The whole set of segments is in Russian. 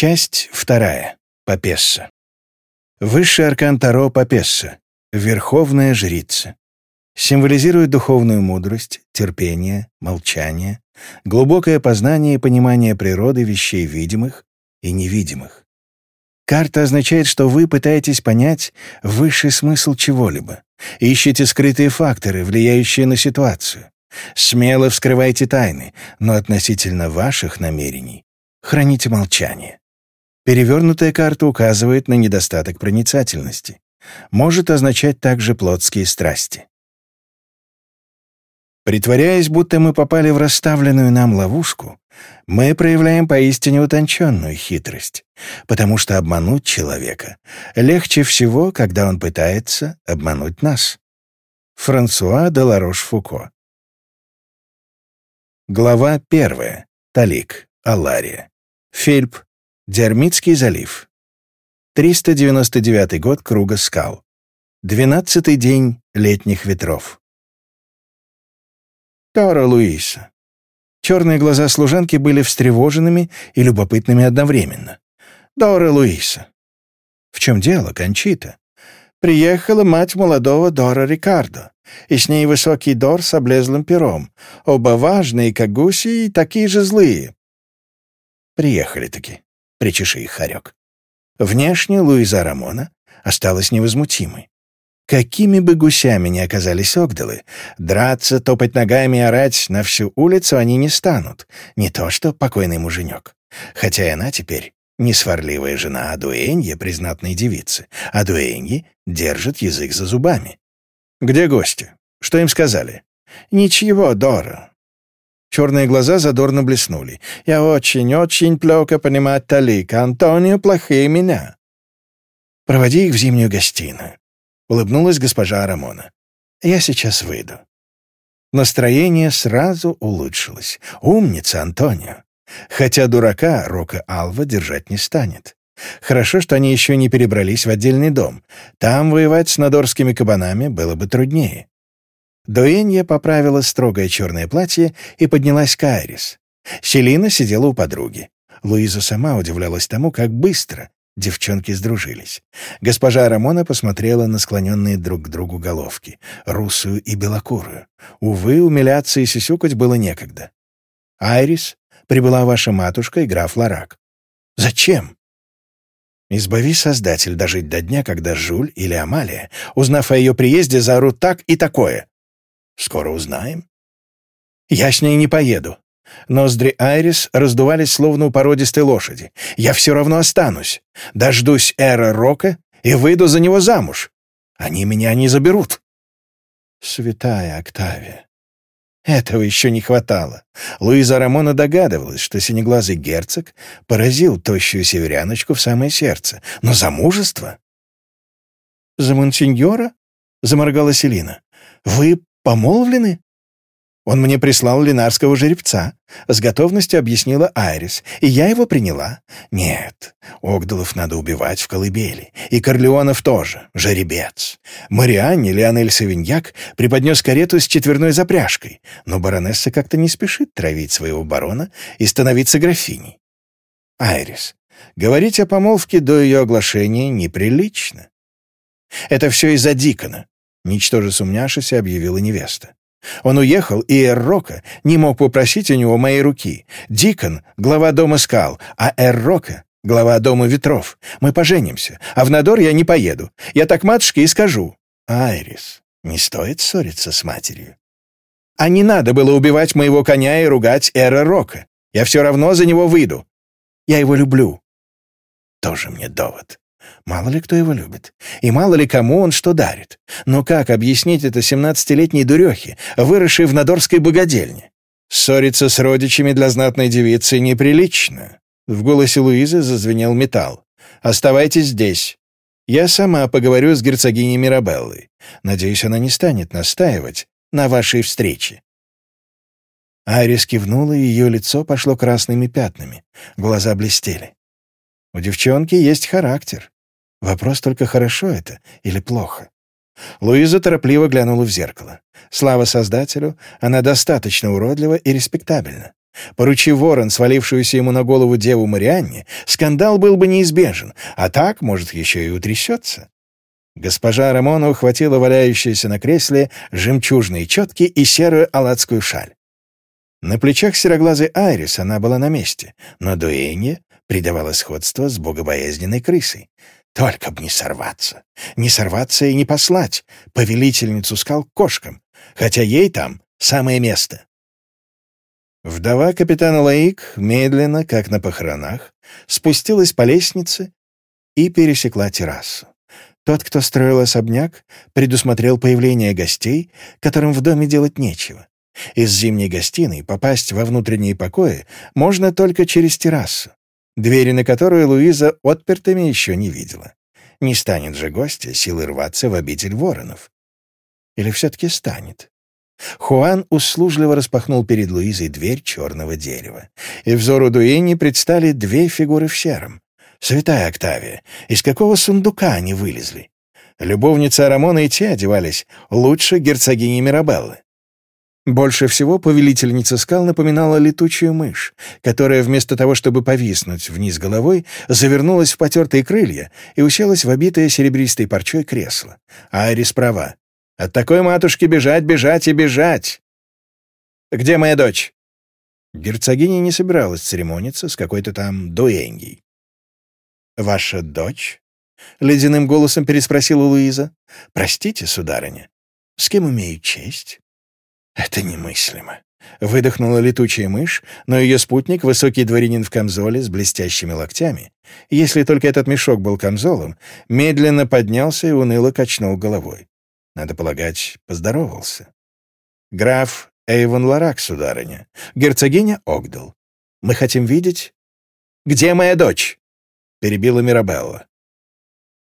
Часть вторая. Папесса. Высший аркан Таро Папесса. Верховная жрица. Символизирует духовную мудрость, терпение, молчание, глубокое познание и понимание природы вещей видимых и невидимых. Карта означает, что вы пытаетесь понять высший смысл чего-либо, ищете скрытые факторы, влияющие на ситуацию. Смело вскрывайте тайны, но относительно ваших намерений храните молчание. Перевернутая карта указывает на недостаток проницательности. Может означать также плотские страсти. Притворяясь, будто мы попали в расставленную нам ловушку, мы проявляем поистине утонченную хитрость, потому что обмануть человека легче всего, когда он пытается обмануть нас. Франсуа Деларош-Фуко Глава первая. Талик. Алария. Фельп. Диармитский залив. 399 год круга скал. 12-й день летних ветров. Тора Луиса. Черные глаза служанки были встревоженными и любопытными одновременно. Дора Луиса. В чем дело, Кончита? Приехала мать молодого Дора Рикардо, и с ней высокий Дор с облезлым пером, оба важные, как гуси, и такие же злые. Приехали-таки причеши их, Харек. Внешне Луиза Рамона осталась невозмутимой. Какими бы гусями ни оказались огдалы, драться, топать ногами и орать на всю улицу они не станут, не то что покойный муженек. Хотя и она теперь не сварливая жена а Адуэньи, признатной девицы. Адуэньи держит язык за зубами. «Где гости? Что им сказали?» «Ничего, Дора. Черные глаза задорно блеснули. «Я очень-очень плохо понимаю талик. Антонио плохие меня». «Проводи их в зимнюю гостиную», — улыбнулась госпожа Арамона. «Я сейчас выйду». Настроение сразу улучшилось. «Умница, Антонио!» Хотя дурака Рока Алва держать не станет. Хорошо, что они еще не перебрались в отдельный дом. Там воевать с надорскими кабанами было бы труднее. Дуэнья поправила строгое черное платье и поднялась к Айрис. Селина сидела у подруги. Луиза сама удивлялась тому, как быстро девчонки сдружились. Госпожа Рамона посмотрела на склоненные друг к другу головки, русую и белокурую. Увы, умиляться и сисюкать было некогда. «Айрис, прибыла ваша матушка и граф Ларак». «Зачем?» Избави Создатель дожить до дня, когда Жуль или Амалия, узнав о ее приезде, заорут так и такое. Скоро узнаем. Я с ней не поеду. Ноздри Айрис раздувались, словно у породистой лошади. Я все равно останусь. Дождусь эра Рока и выйду за него замуж. Они меня не заберут. Святая Октавия. Этого еще не хватало. Луиза Рамона догадывалась, что синеглазый герцог поразил тощую северяночку в самое сердце. Но замужество? «За монсеньора?» — заморгала Селина. «Вы «Помолвлены?» «Он мне прислал линарского жеребца», — с готовностью объяснила Айрис, — «и я его приняла». «Нет, Огдалов надо убивать в колыбели, и Корлеонов тоже, жеребец». Марианне Леонель Савиньяк преподнес карету с четверной запряжкой, но баронесса как-то не спешит травить своего барона и становиться графиней. «Айрис, говорить о помолвке до ее оглашения неприлично». «Это все из-за Дикона. Ничтоже сумняшись, объявила невеста. Он уехал, и Эррока не мог попросить у него моей руки. Дикон — глава дома скал, а Эррока — глава дома ветров. Мы поженимся, а в Надор я не поеду. Я так матушке и скажу. Айрис, не стоит ссориться с матерью. А не надо было убивать моего коня и ругать Эррока. Я все равно за него выйду. Я его люблю. Тоже мне довод. Мало ли кто его любит, и мало ли кому он что дарит. Но как объяснить это семнадцатилетней дурехе, выросшей в Надорской богадельне? Ссориться с родичами для знатной девицы неприлично. В голосе Луизы зазвенел металл. «Оставайтесь здесь. Я сама поговорю с герцогиней Мирабеллой. Надеюсь, она не станет настаивать на вашей встрече». Айрис кивнула, и ее лицо пошло красными пятнами. Глаза блестели. У девчонки есть характер. Вопрос только, хорошо это или плохо. Луиза торопливо глянула в зеркало. Слава Создателю, она достаточно уродлива и респектабельна. Поручи ворон, свалившуюся ему на голову деву Марианне, скандал был бы неизбежен, а так, может, еще и утрясется. Госпожа Рамона ухватила валяющиеся на кресле жемчужные четки и серую аладскую шаль. На плечах сероглазой Айрис она была на месте, но дуэнье придавало сходство с богобоязненной крысой. Только бы не сорваться. Не сорваться и не послать повелительницу скал кошкам, хотя ей там самое место. Вдова капитана Лаик медленно, как на похоронах, спустилась по лестнице и пересекла террасу. Тот, кто строил особняк, предусмотрел появление гостей, которым в доме делать нечего. Из зимней гостиной попасть во внутренние покои можно только через террасу, двери на которую Луиза отпертыми еще не видела. Не станет же гостя силы рваться в обитель воронов. Или все-таки станет? Хуан услужливо распахнул перед Луизой дверь черного дерева, и взору Дуэни предстали две фигуры в сером. «Святая Октавия, из какого сундука они вылезли?» Любовницы Арамона и те одевались лучше герцогини Мирабеллы. Больше всего повелительница скал напоминала летучую мышь, которая вместо того, чтобы повиснуть вниз головой, завернулась в потертые крылья и уселась в обитое серебристой парчой кресло. Айрис права. «От такой матушки бежать, бежать и бежать!» «Где моя дочь?» Герцогиня не собиралась церемониться с какой-то там дуэньей. «Ваша дочь?» — ледяным голосом переспросила Луиза. «Простите, сударыня, с кем имею честь?» Это немыслимо. Выдохнула летучая мышь, но ее спутник — высокий дворянин в камзоле с блестящими локтями. Если только этот мешок был камзолом, медленно поднялся и уныло качнул головой. Надо полагать, поздоровался. «Граф Эйвон Ларак, сударыня. Герцогиня Огдал. Мы хотим видеть...» «Где моя дочь?» — перебила Мирабелла.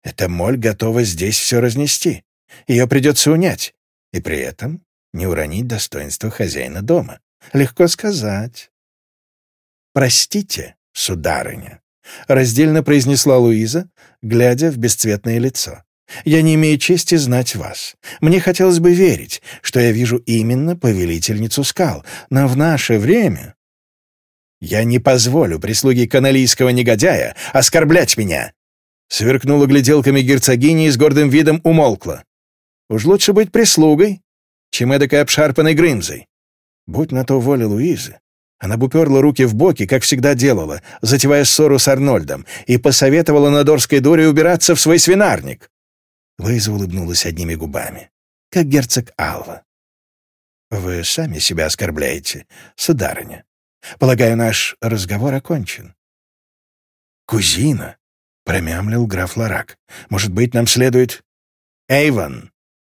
«Эта моль готова здесь все разнести. Ее придется унять. И при этом не уронить достоинство хозяина дома. Легко сказать. «Простите, сударыня», — раздельно произнесла Луиза, глядя в бесцветное лицо. «Я не имею чести знать вас. Мне хотелось бы верить, что я вижу именно повелительницу скал, но в наше время...» «Я не позволю прислуге каналийского негодяя оскорблять меня!» Сверкнула гляделками герцогиня и с гордым видом умолкла. «Уж лучше быть прислугой, чем эдакой обшарпанной Грымзой. Будь на то воля Луизы, она бы уперла руки в боки, как всегда делала, затевая ссору с Арнольдом, и посоветовала Надорской дуре убираться в свой свинарник. Луиза улыбнулась одними губами, как герцог Алва. «Вы сами себя оскорбляете, сударыня. Полагаю, наш разговор окончен». «Кузина», — промямлил граф Ларак, — «может быть, нам следует...» «Эйвон»,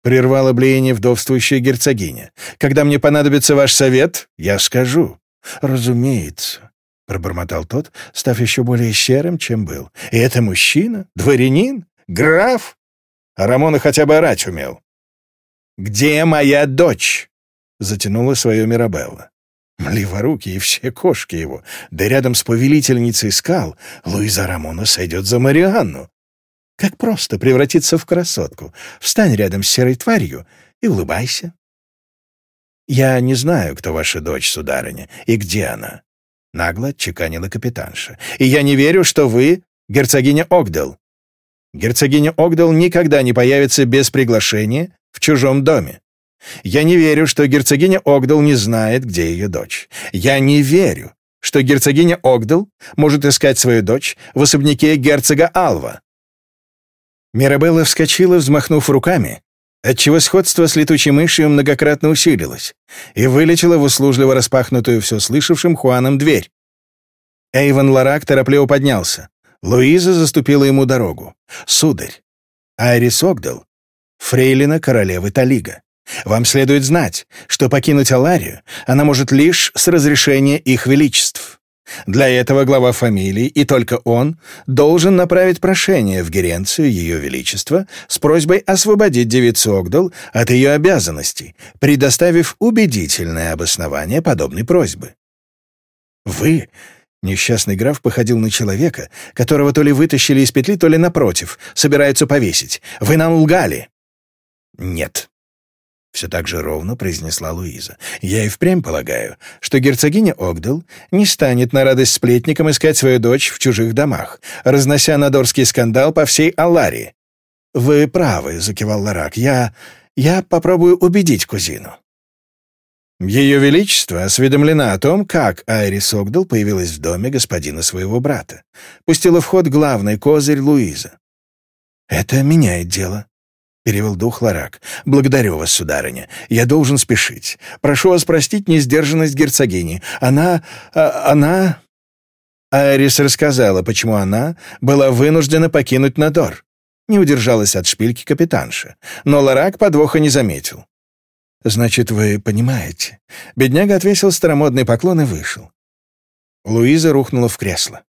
прервала блеяние вдовствующая герцогиня. «Когда мне понадобится ваш совет, я скажу». «Разумеется», — пробормотал тот, став еще более серым, чем был. «И это мужчина? Дворянин? Граф?» А Рамона хотя бы орать умел. «Где моя дочь?» — затянула свое Мирабелла. Леворуки и все кошки его, да рядом с повелительницей скал Луиза Рамона сойдет за Марианну. Как просто превратиться в красотку. Встань рядом с серой тварью и улыбайся. «Я не знаю, кто ваша дочь, сударыня, и где она», — нагло чеканила капитанша. «И я не верю, что вы герцогиня Огдел. Герцогиня Огдел никогда не появится без приглашения в чужом доме. Я не верю, что герцогиня Огдел не знает, где ее дочь. Я не верю, что герцогиня Огдел может искать свою дочь в особняке герцога Алва. Мирабелла вскочила, взмахнув руками, отчего сходство с летучей мышью многократно усилилось, и вылетела в услужливо распахнутую все слышавшим Хуаном дверь. Эйвен Ларак торопливо поднялся. Луиза заступила ему дорогу. «Сударь, Айрис Огдал, фрейлина королевы Талига. Вам следует знать, что покинуть Аларию она может лишь с разрешения их величеств». Для этого глава фамилии, и только он, должен направить прошение в Геренцию Ее Величества с просьбой освободить девицу Огдал от ее обязанностей, предоставив убедительное обоснование подобной просьбы. «Вы...» — несчастный граф походил на человека, которого то ли вытащили из петли, то ли напротив, собираются повесить. «Вы нам лгали!» «Нет», все так же ровно произнесла Луиза. «Я и впрямь полагаю, что герцогиня Огдел не станет на радость сплетникам искать свою дочь в чужих домах, разнося надорский скандал по всей Аларе». «Вы правы», — закивал Ларак. «Я... я попробую убедить кузину». Ее Величество осведомлена о том, как Айрис Огдал появилась в доме господина своего брата. Пустила в ход главный козырь Луиза. «Это меняет дело», перевел дух Ларак. «Благодарю вас, сударыня. Я должен спешить. Прошу вас простить несдержанность герцогини. Она... А, она...» Арис рассказала, почему она была вынуждена покинуть Надор. Не удержалась от шпильки капитанша, но Ларак подвоха не заметил. «Значит, вы понимаете?» Бедняга отвесил старомодный поклон и вышел. Луиза рухнула в кресло.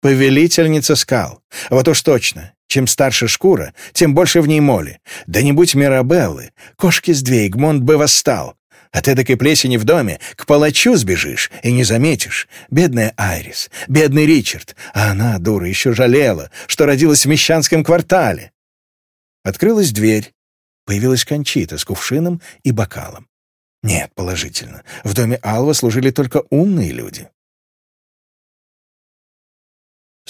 «Повелительница скал. Вот уж точно. Чем старше шкура, тем больше в ней моли. Да не будь Мирабеллы, кошки с две, Игмонт бы восстал. От эдакой плесени в доме к палачу сбежишь и не заметишь. Бедная Айрис, бедный Ричард, а она, дура, еще жалела, что родилась в мещанском квартале. Открылась дверь. Появилась Кончита с кувшином и бокалом. Нет, положительно, в доме Алва служили только умные люди.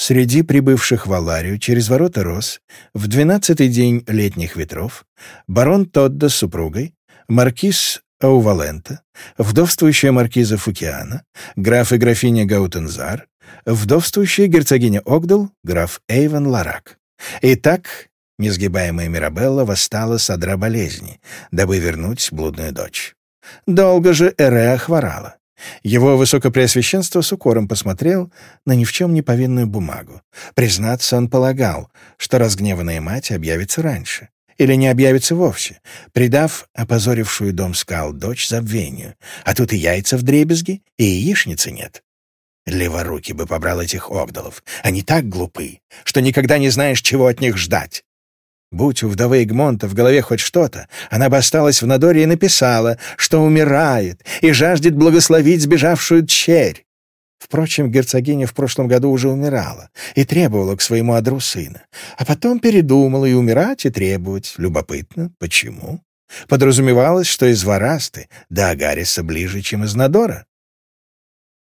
Среди прибывших в Аларию через ворота Рос в двенадцатый день летних ветров барон Тодда с супругой, маркиз Аувалента, вдовствующая маркиза Фукиана, граф и графиня Гаутензар, вдовствующая герцогиня Огдал, граф Эйвен Ларак. Итак, несгибаемая Мирабелла восстала с одра болезни, дабы вернуть блудную дочь. Долго же Эреа хворала. Его высокопреосвященство с укором посмотрел на ни в чем не повинную бумагу. Признаться, он полагал, что разгневанная мать объявится раньше или не объявится вовсе, придав опозорившую дом скал дочь забвению. А тут и яйца в дребезги, и яичницы нет. Леворуки бы побрал этих огдалов. Они так глупы, что никогда не знаешь, чего от них ждать. Будь у вдовы Эгмонта в голове хоть что-то, она бы осталась в Надоре и написала, что умирает и жаждет благословить сбежавшую черь. Впрочем, герцогиня в прошлом году уже умирала и требовала к своему одру сына, а потом передумала и умирать, и требовать. Любопытно, почему? Подразумевалось, что из Варасты до Агариса ближе, чем из Надора.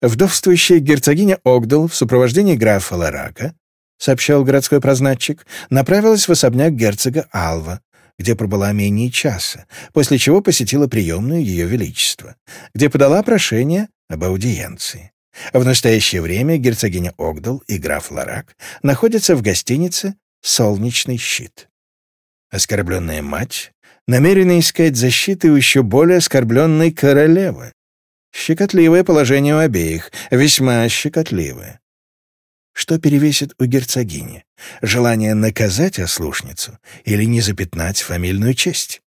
Вдовствующая герцогиня Огдал в сопровождении графа Ларака — сообщал городской прознатчик, — направилась в особняк герцога Алва, где пробыла менее часа, после чего посетила приемную Ее Величества, где подала прошение об аудиенции. В настоящее время герцогиня Огдал и граф Ларак находятся в гостинице «Солнечный щит». Оскорбленная мать намерена искать защиты у еще более оскорбленной королевы. Щекотливое положение у обеих, весьма щекотливое. Что перевесит у герцогини? Желание наказать ослушницу или не запятнать фамильную честь?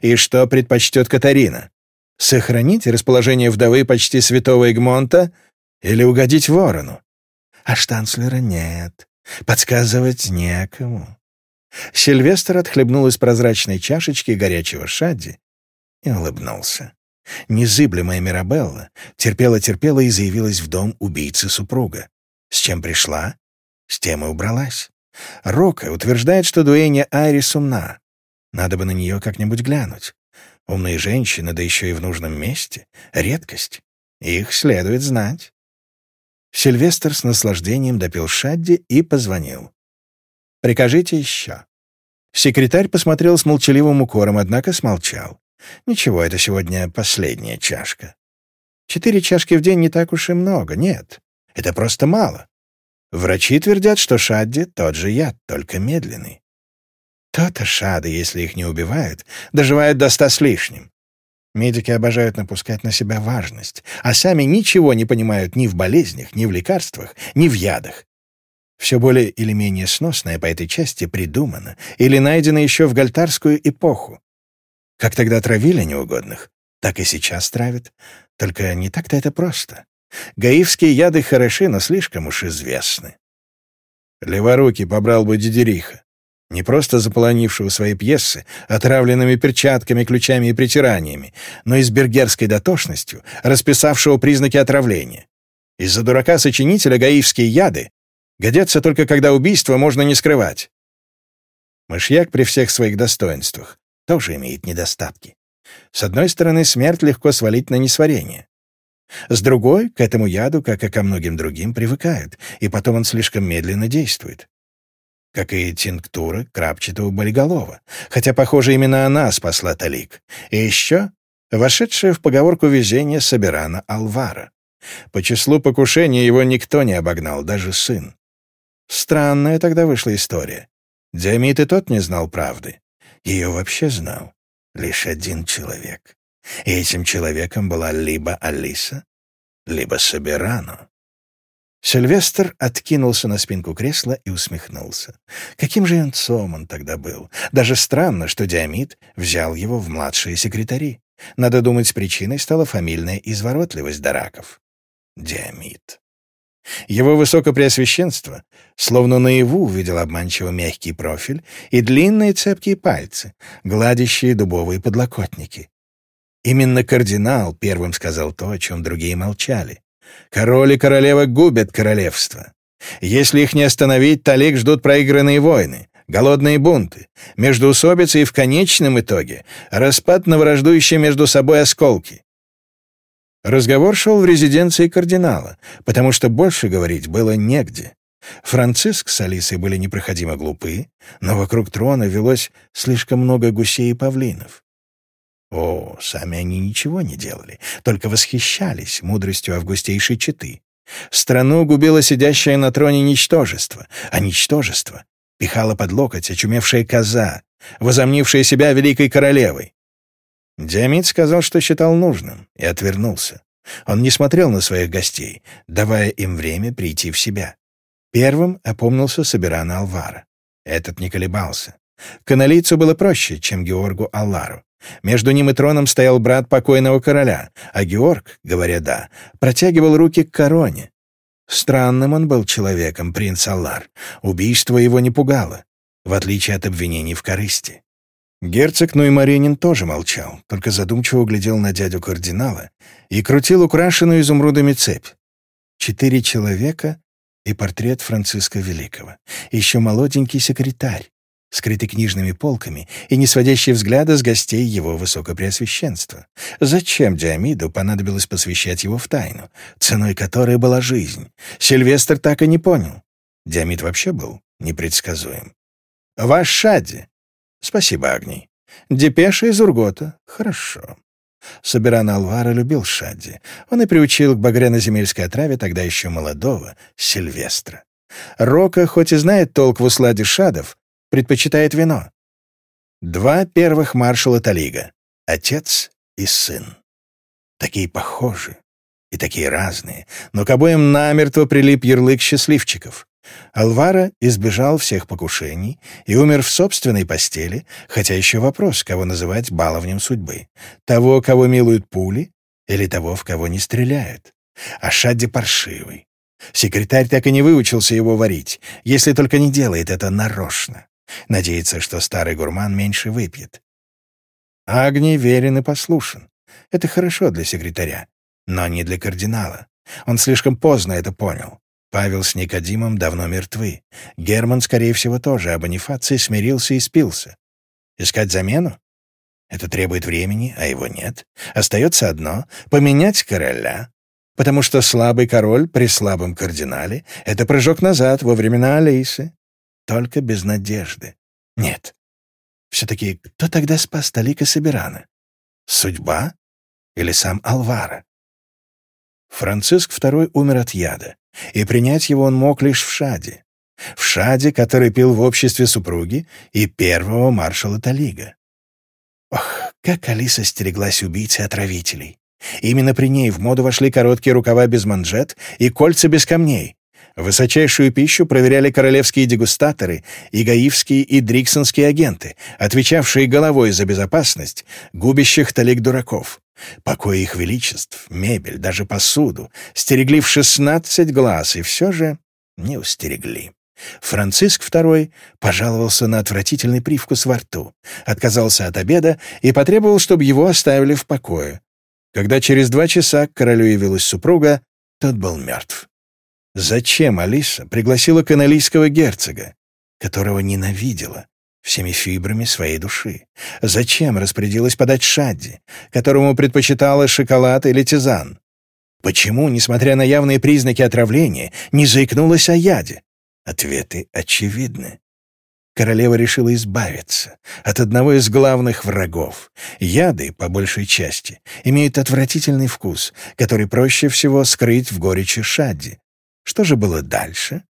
И что предпочтет Катарина? Сохранить расположение вдовы почти святого Эгмонта или угодить ворону? А штанцлера нет. Подсказывать некому. Сильвестр отхлебнул из прозрачной чашечки горячего шадди и улыбнулся. Незыблемая Мирабелла терпела-терпела и заявилась в дом убийцы супруга. С чем пришла, с тем и убралась. Рока утверждает, что Дуэня Айрис умна. Надо бы на нее как-нибудь глянуть. Умные женщины, да еще и в нужном месте — редкость. Их следует знать. Сильвестр с наслаждением допил шадди и позвонил. «Прикажите еще». Секретарь посмотрел с молчаливым укором, однако смолчал. «Ничего, это сегодня последняя чашка. Четыре чашки в день не так уж и много, нет. Это просто мало. Врачи твердят, что шадди — тот же яд, только медленный. То-то шады, если их не убивают, доживают до ста с лишним. Медики обожают напускать на себя важность, а сами ничего не понимают ни в болезнях, ни в лекарствах, ни в ядах. Все более или менее сносное по этой части придумано или найдено еще в гальтарскую эпоху. Как тогда травили неугодных, так и сейчас травят. Только не так-то это просто. Гаивские яды хороши, но слишком уж известны. Леворуки побрал бы Дидериха, не просто заполонившего свои пьесы отравленными перчатками, ключами и притираниями, но и с бергерской дотошностью, расписавшего признаки отравления. Из-за дурака-сочинителя гаивские яды годятся только когда убийство можно не скрывать. Мышьяк при всех своих достоинствах тоже имеет недостатки. С одной стороны, смерть легко свалить на несварение. С другой, к этому яду, как и ко многим другим, привыкает, и потом он слишком медленно действует. Как и тинктура крапчатого болиголова, хотя, похоже, именно она спасла Талик. И еще вошедшая в поговорку везение Собирана Алвара. По числу покушений его никто не обогнал, даже сын. Странная тогда вышла история. Диамит и тот не знал правды. Ее вообще знал лишь один человек. И этим человеком была либо Алиса, либо Собирану. Сильвестр откинулся на спинку кресла и усмехнулся. Каким же юнцом он тогда был? Даже странно, что Диамид взял его в младшие секретари. Надо думать, причиной стала фамильная изворотливость Дараков. Диамид. Его высокопреосвященство словно наяву увидел обманчиво мягкий профиль и длинные цепкие пальцы, гладящие дубовые подлокотники. Именно кардинал первым сказал то, о чем другие молчали. Король и королева губят королевство. Если их не остановить, Талик ждут проигранные войны, голодные бунты, междоусобицы и в конечном итоге распад на враждующие между собой осколки. Разговор шел в резиденции кардинала, потому что больше говорить было негде. Франциск с Алисой были непроходимо глупы, но вокруг трона велось слишком много гусей и павлинов. О, сами они ничего не делали, только восхищались мудростью августейшей четы. Страну губило сидящее на троне ничтожество, а ничтожество пихало под локоть очумевшая коза, возомнившая себя великой королевой. Диамид сказал, что считал нужным, и отвернулся. Он не смотрел на своих гостей, давая им время прийти в себя. Первым опомнился Собирана Алвара. Этот не колебался. Каналийцу было проще, чем Георгу Аллару. Между ним и троном стоял брат покойного короля, а Георг, говоря «да», протягивал руки к короне. Странным он был человеком, принц Аллар. Убийство его не пугало, в отличие от обвинений в корысти. Герцог Нуймаренин тоже молчал, только задумчиво глядел на дядю кардинала и крутил украшенную изумрудами цепь. Четыре человека и портрет Франциска Великого. Еще молоденький секретарь, скрытый книжными полками и не сводящий взгляда с гостей его высокопреосвященства. Зачем Диамиду понадобилось посвящать его в тайну, ценой которой была жизнь? Сильвестр так и не понял. Диамид вообще был непредсказуем. «Ваш Шадди? «Спасибо, Агний. Депеша из Ургота. Хорошо». Собиран Алвара любил Шадди. Он и приучил к багряно-земельской отраве тогда еще молодого, Сильвестра. Рока, хоть и знает толк в усладе шадов, предпочитает вино. Два первых маршала Талига — отец и сын. Такие похожи и такие разные, но к обоим намертво прилип ярлык счастливчиков. Алвара избежал всех покушений и умер в собственной постели, хотя еще вопрос, кого называть баловнем судьбы. Того, кого милуют пули, или того, в кого не стреляют. А Шадди паршивый. Секретарь так и не выучился его варить, если только не делает это нарочно. Надеется, что старый гурман меньше выпьет. Агни верен и послушен. Это хорошо для секретаря, но не для кардинала. Он слишком поздно это понял. Павел с Никодимом давно мертвы. Герман, скорее всего, тоже а об анифации смирился и спился. Искать замену? Это требует времени, а его нет. Остается одно — поменять короля. Потому что слабый король при слабом кардинале — это прыжок назад во времена Алисы только без надежды. Нет. Все-таки кто тогда спас Талика Собирана? Судьба или сам Алвара? Франциск II умер от яда, и принять его он мог лишь в Шаде. В Шаде, который пил в обществе супруги и первого маршала Талига. Ох, как Алиса стереглась убийцы отравителей. Именно при ней в моду вошли короткие рукава без манжет и кольца без камней. Высочайшую пищу проверяли королевские дегустаторы и гаивские и дриксонские агенты, отвечавшие головой за безопасность губящих талик дураков. Покои их величеств, мебель, даже посуду стерегли в шестнадцать глаз и все же не устерегли. Франциск II пожаловался на отвратительный привкус во рту, отказался от обеда и потребовал, чтобы его оставили в покое. Когда через два часа к королю явилась супруга, тот был мертв. Зачем Алиса пригласила каналийского герцога, которого ненавидела всеми фибрами своей души? Зачем распорядилась подать Шадди, которому предпочитала шоколад или тизан? Почему, несмотря на явные признаки отравления, не заикнулась о яде? Ответы очевидны. Королева решила избавиться от одного из главных врагов. Яды, по большей части, имеют отвратительный вкус, который проще всего скрыть в горечи шадди, что же было дальше?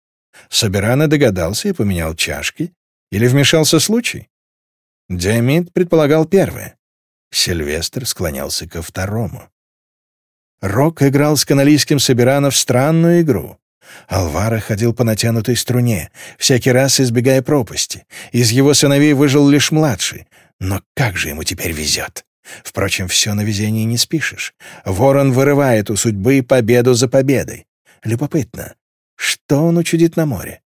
Собирано догадался и поменял чашки? Или вмешался случай? Диамид предполагал первое. Сильвестр склонялся ко второму. Рок играл с каналийским Собирано в странную игру. Алвара ходил по натянутой струне, всякий раз избегая пропасти. Из его сыновей выжил лишь младший. Но как же ему теперь везет? Впрочем, все на везение не спишешь. Ворон вырывает у судьбы победу за победой. Любопытно, что он учудит на море?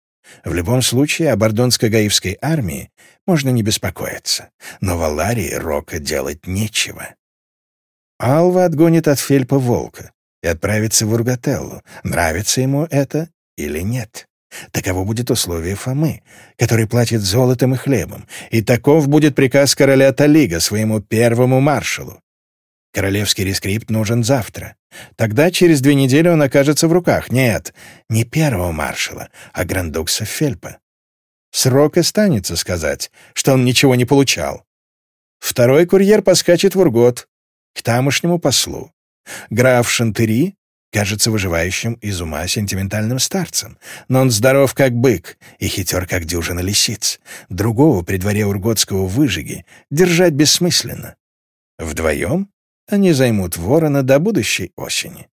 В любом случае, о бордонско-гаивской армии можно не беспокоиться, но в Аларии Рока делать нечего. Алва отгонит от Фельпа волка и отправится в Ургателлу, нравится ему это или нет. Таково будет условие Фомы, который платит золотом и хлебом, и таков будет приказ короля Талига своему первому маршалу. Королевский рескрипт нужен завтра. Тогда через две недели он окажется в руках. Нет, не первого маршала, а грандукса Фельпа. Срок останется сказать, что он ничего не получал. Второй курьер поскачет в Ургот, к тамошнему послу. Граф Шантери кажется выживающим из ума сентиментальным старцем, но он здоров как бык и хитер как дюжина лисиц. Другого при дворе урготского выжиги держать бессмысленно. Вдвоем они займут Ворона до будущей осени.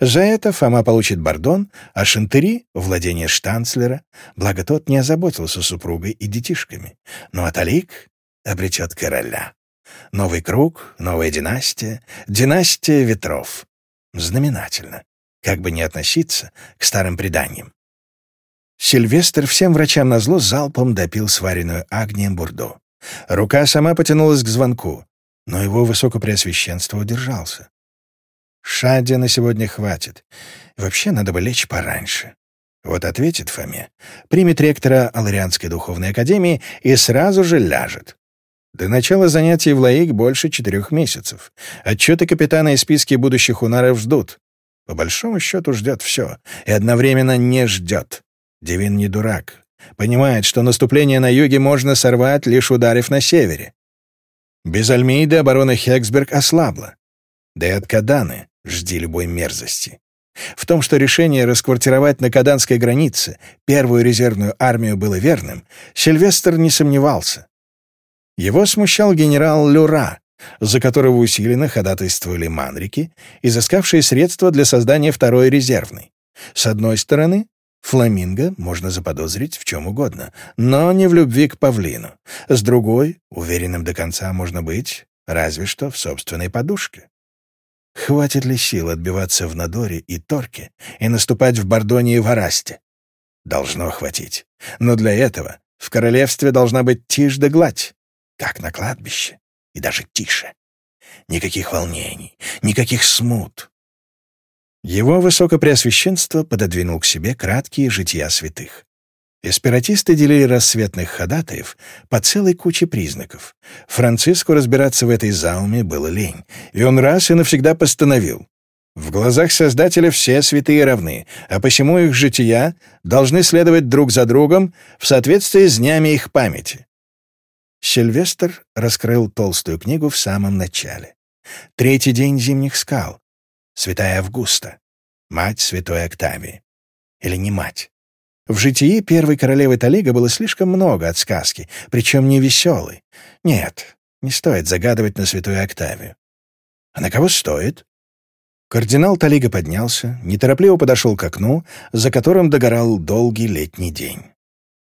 За это Фома получит Бордон, а Шантери — владение штанцлера, благо тот не озаботился супругой и детишками. но Аталик Талик обретет короля. Новый круг, новая династия, династия ветров. Знаменательно, как бы ни относиться к старым преданиям. Сильвестр всем врачам назло залпом допил сваренную агнием бурду. Рука сама потянулась к звонку но его высокопреосвященство удержался. Шадя на сегодня хватит. Вообще надо бы лечь пораньше. Вот ответит Фоме, примет ректора Аларианской духовной академии и сразу же ляжет. До начала занятий в Лаик больше четырех месяцев. Отчеты капитана и списки будущих унаров ждут. По большому счету ждет все. И одновременно не ждет. Девин не дурак. Понимает, что наступление на юге можно сорвать, лишь ударив на севере. Без Альмейда оборона Хексберг ослабла. Да и от Каданы жди любой мерзости. В том, что решение расквартировать на Каданской границе первую резервную армию было верным, Сильвестр не сомневался. Его смущал генерал Люра, за которого усиленно ходатайствовали манрики, изыскавшие средства для создания второй резервной. С одной стороны, Фламинго можно заподозрить в чем угодно, но не в любви к павлину. С другой, уверенным до конца можно быть, разве что в собственной подушке. Хватит ли сил отбиваться в Надоре и Торке и наступать в Бордоне и Варасте? Должно хватить. Но для этого в королевстве должна быть тишь да гладь, как на кладбище, и даже тише. Никаких волнений, никаких смут. Его Высокопреосвященство пододвинул к себе краткие жития святых. Эспиратисты делили рассветных ходатаев по целой куче признаков. Франциску разбираться в этой зауме было лень, и он раз и навсегда постановил. В глазах Создателя все святые равны, а посему их жития должны следовать друг за другом в соответствии с днями их памяти. Сильвестр раскрыл толстую книгу в самом начале. Третий день зимних скал, святая Августа, мать святой Октавии. Или не мать. В житии первой королевы Талига было слишком много от сказки, причем не веселой. Нет, не стоит загадывать на святую Октавию. А на кого стоит? Кардинал Талига поднялся, неторопливо подошел к окну, за которым догорал долгий летний день.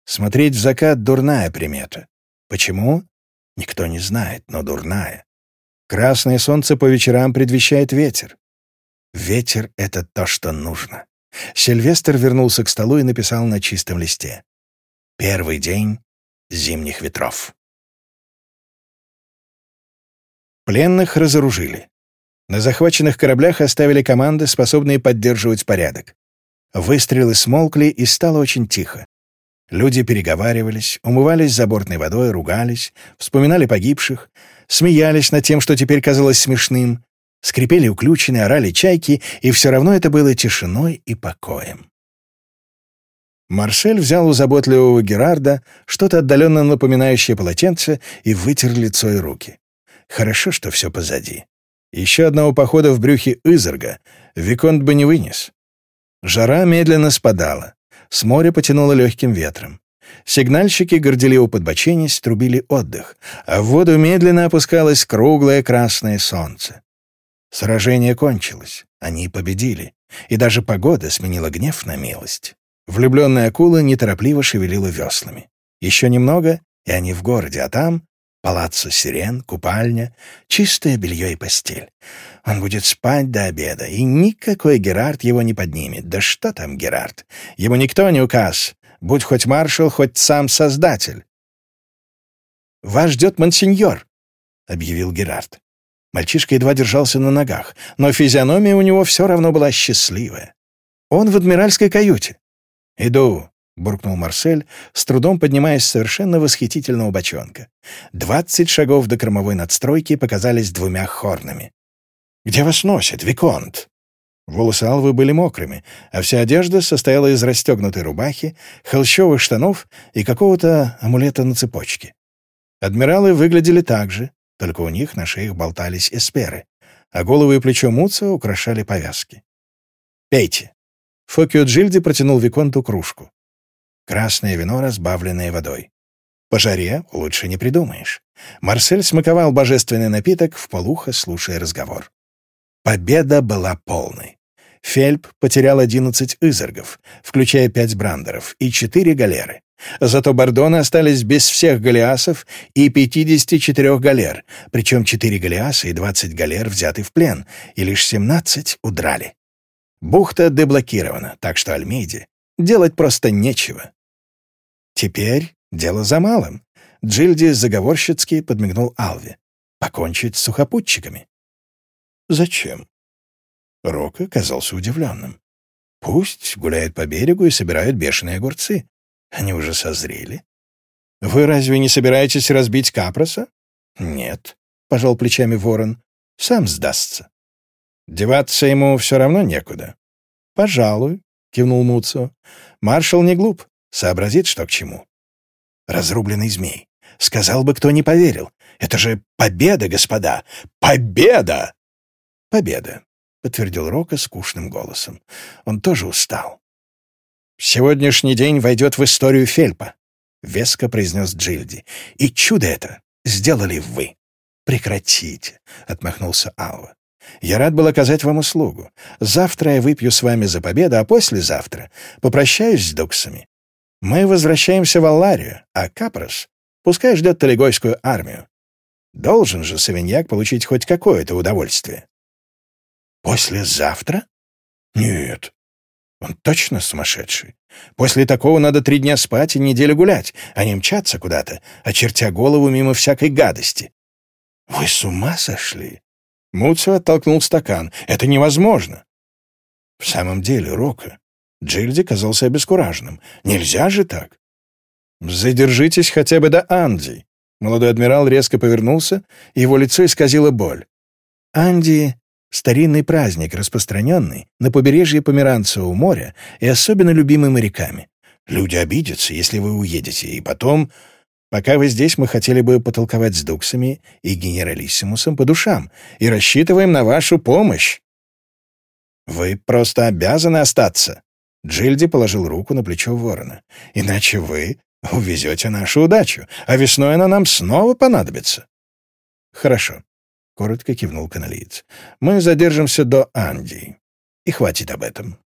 Смотреть в закат — дурная примета. Почему? Никто не знает, но дурная. Красное солнце по вечерам предвещает ветер. Ветер — это то, что нужно. Сильвестр вернулся к столу и написал на чистом листе. Первый день зимних ветров. Пленных разоружили. На захваченных кораблях оставили команды, способные поддерживать порядок. Выстрелы смолкли, и стало очень тихо. Люди переговаривались, умывались забортной водой, ругались, вспоминали погибших, смеялись над тем, что теперь казалось смешным, Скрипели уключены, орали чайки, и все равно это было тишиной и покоем. Маршель взял у заботливого Герарда что-то отдаленно напоминающее полотенце и вытер лицо и руки. Хорошо, что все позади. Еще одного похода в брюхе Изерга Виконт бы не вынес. Жара медленно спадала. С моря потянуло легким ветром. Сигнальщики, горделиво подбоченясь, трубили отдых, а в воду медленно опускалось круглое красное солнце. Сражение кончилось, они победили, и даже погода сменила гнев на милость. Влюбленная акула неторопливо шевелила веслами. Еще немного, и они в городе, а там — палаццо сирен, купальня, чистое белье и постель. Он будет спать до обеда, и никакой Герард его не поднимет. Да что там Герард? Ему никто не указ. Будь хоть маршал, хоть сам Создатель. «Вас ждет монсеньор», — объявил Герард. Мальчишка едва держался на ногах, но физиономия у него все равно была счастливая. «Он в адмиральской каюте». «Иду», — буркнул Марсель, с трудом поднимаясь с совершенно восхитительного бочонка. Двадцать шагов до кормовой надстройки показались двумя хорнами. «Где вас носит, Виконт?» Волосы Алвы были мокрыми, а вся одежда состояла из расстегнутой рубахи, холщовых штанов и какого-то амулета на цепочке. Адмиралы выглядели так же, только у них на шеях болтались эсперы, а головы и плечо Муца украшали повязки. «Пейте!» Фокио Джильди протянул Виконту кружку. Красное вино, разбавленное водой. По жаре лучше не придумаешь. Марсель смаковал божественный напиток, вполуха слушая разговор. Победа была полной. Фельп потерял 11 изергов, включая 5 брандеров и 4 галеры. Зато Бордоны остались без всех галиасов и 54 галер, причем 4 галиаса и 20 галер взяты в плен, и лишь 17 удрали. Бухта деблокирована, так что Альмейде делать просто нечего. Теперь дело за малым. Джильди заговорщицки подмигнул Алве. Покончить с сухопутчиками. Зачем? Рок оказался удивленным. Пусть гуляет по берегу и собирают бешеные огурцы. Они уже созрели. Вы разве не собираетесь разбить Капроса? Нет, пожал плечами Ворон. Сам сдастся. Деваться ему все равно некуда. Пожалуй, кивнул Муцио. Маршал не глуп, сообразит, что к чему. Разрубленный змей. Сказал бы, кто не поверил. Это же победа, господа! Победа! Победа, подтвердил Рока скучным голосом. Он тоже устал. «Сегодняшний день войдет в историю Фельпа», — веско произнес Джильди. «И чудо это сделали вы». «Прекратите», — отмахнулся Алва. «Я рад был оказать вам услугу. Завтра я выпью с вами за победу, а послезавтра попрощаюсь с доксами. Мы возвращаемся в Алларию, а Капрос пускай ждет Талигойскую армию. Должен же Савиньяк получить хоть какое-то удовольствие». «Послезавтра?» «Нет, он точно сумасшедший. После такого надо три дня спать и неделю гулять, а не мчаться куда-то, очертя голову мимо всякой гадости. Вы с ума сошли? Муцио оттолкнул стакан. Это невозможно. В самом деле, Рока, Джильди казался обескураженным. Нельзя же так. Задержитесь хотя бы до Анди. Молодой адмирал резко повернулся, и его лицо исказило боль. Анди Старинный праздник, распространенный на побережье Померанцевого моря и особенно любимый моряками. Люди обидятся, если вы уедете, и потом... Пока вы здесь, мы хотели бы потолковать с Дуксами и генералиссимусом по душам и рассчитываем на вашу помощь. Вы просто обязаны остаться. Джильди положил руку на плечо ворона. Иначе вы увезете нашу удачу, а весной она нам снова понадобится. Хорошо. — коротко кивнул каналиец. «Мы задержимся до Андии. И хватит об этом».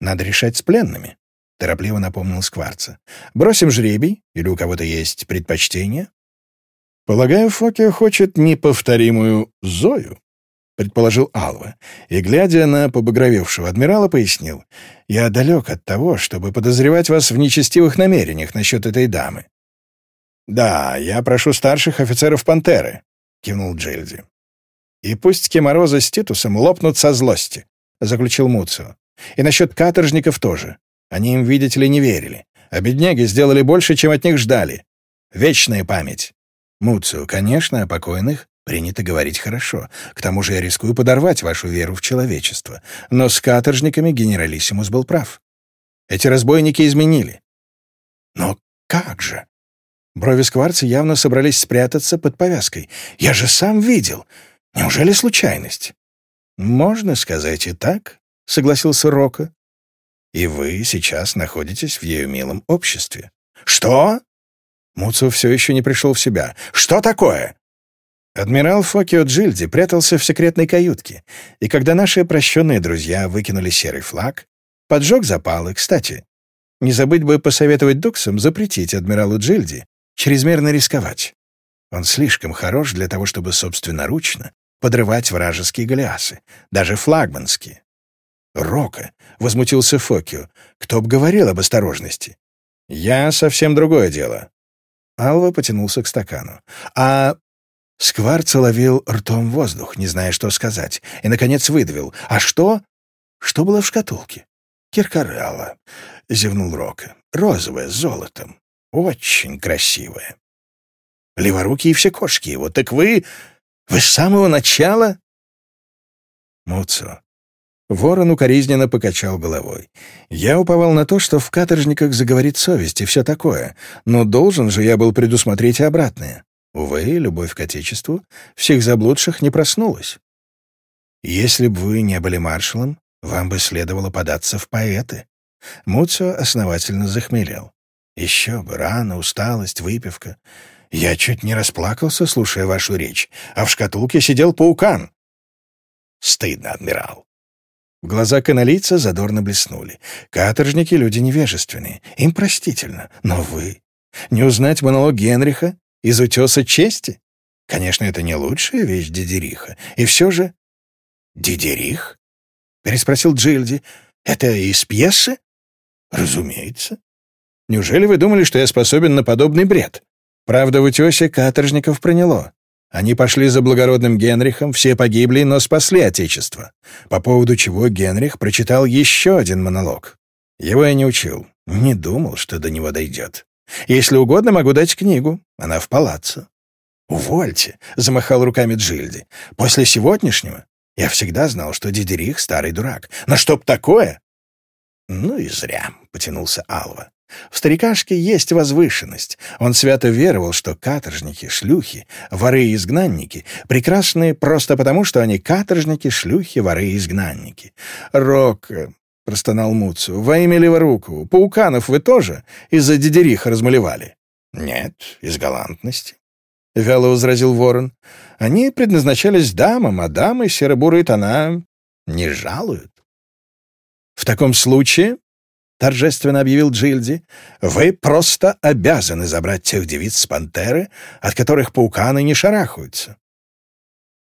«Надо решать с пленными», — торопливо напомнил Скварца. «Бросим жребий? Или у кого-то есть предпочтение?» «Полагаю, Фоке хочет неповторимую Зою», — предположил Алва, и, глядя на побагровевшего адмирала, пояснил. «Я далек от того, чтобы подозревать вас в нечестивых намерениях насчет этой дамы». «Да, я прошу старших офицеров «Пантеры», — кивнул Джильди. «И пусть Мороза с Титусом лопнут со злости», — заключил Муцио. «И насчет каторжников тоже. Они им, видите ли, не верили. А бедняги сделали больше, чем от них ждали. Вечная память». «Муцио, конечно, о покойных принято говорить хорошо. К тому же я рискую подорвать вашу веру в человечество. Но с каторжниками генералиссимус был прав. Эти разбойники изменили». «Но как же?» Брови скварца явно собрались спрятаться под повязкой. «Я же сам видел! Неужели случайность?» «Можно сказать и так», — согласился Рока. «И вы сейчас находитесь в ее милом обществе». «Что?» Муцу все еще не пришел в себя. «Что такое?» Адмирал Фокио Джильди прятался в секретной каютке, и когда наши прощенные друзья выкинули серый флаг, поджег запалы, кстати. Не забыть бы посоветовать Дуксам запретить адмиралу Джильди чрезмерно рисковать. Он слишком хорош для того, чтобы собственноручно подрывать вражеские галиасы, даже флагманские. «Рока!» — возмутился Фокио. «Кто б говорил об осторожности?» «Я совсем другое дело». Алва потянулся к стакану. «А...» Скварц ловил ртом воздух, не зная, что сказать, и, наконец, выдавил. «А что?» «Что было в шкатулке?» «Киркорелла», — зевнул Рока. «Розовая, с золотом» очень красивая. Леворукие все кошки его. Так вы... вы с самого начала?» Муцу. Ворон укоризненно покачал головой. «Я уповал на то, что в каторжниках заговорит совесть и все такое, но должен же я был предусмотреть и обратное. Увы, любовь к Отечеству всех заблудших не проснулась. Если бы вы не были маршалом, вам бы следовало податься в поэты». Муцио основательно захмелел. Еще бы, рано, усталость, выпивка. Я чуть не расплакался, слушая вашу речь, а в шкатулке сидел паукан. Стыдно, адмирал. Глаза каналийца задорно блеснули. Каторжники — люди невежественные, им простительно. Но вы... Не узнать монолог Генриха из «Утеса чести»? Конечно, это не лучшая вещь Дидериха. И все же... «Дидерих?» — переспросил Джильди. «Это из пьесы?» «Разумеется. Неужели вы думали, что я способен на подобный бред? Правда, в утесе каторжников проняло. Они пошли за благородным Генрихом, все погибли, но спасли Отечество. По поводу чего Генрих прочитал еще один монолог. Его я не учил, не думал, что до него дойдет. Если угодно, могу дать книгу. Она в палаццо. «Увольте», — замахал руками Джильди. «После сегодняшнего я всегда знал, что Дидерих — старый дурак. Но чтоб такое!» «Ну и зря», — потянулся Алва. В старикашке есть возвышенность. Он свято веровал, что каторжники, шлюхи, воры и изгнанники прекрасны просто потому, что они каторжники, шлюхи, воры и изгнанники. Рок, э, простонал Муцу, во имя леворуку, пауканов вы тоже из-за дедериха размалевали? Нет, из галантности. Вяло возразил ворон. Они предназначались дамам, а дамы серобурые тона не жалуют. В таком случае, — торжественно объявил Джильди, — «вы просто обязаны забрать тех девиц с пантеры, от которых пауканы не шарахаются».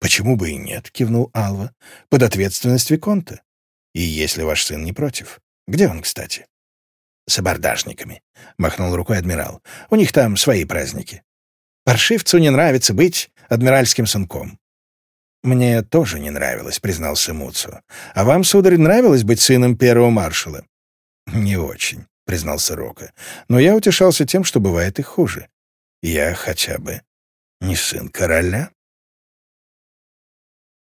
«Почему бы и нет?» — кивнул Алва. «Под ответственность Виконта. И если ваш сын не против. Где он, кстати?» «С абордажниками», — махнул рукой адмирал. «У них там свои праздники. Паршивцу не нравится быть адмиральским сынком». «Мне тоже не нравилось», — признался Муцу. «А вам, сударь, нравилось быть сыном первого маршала?» «Не очень», — признался Рока. «Но я утешался тем, что бывает и хуже. Я хотя бы не сын короля».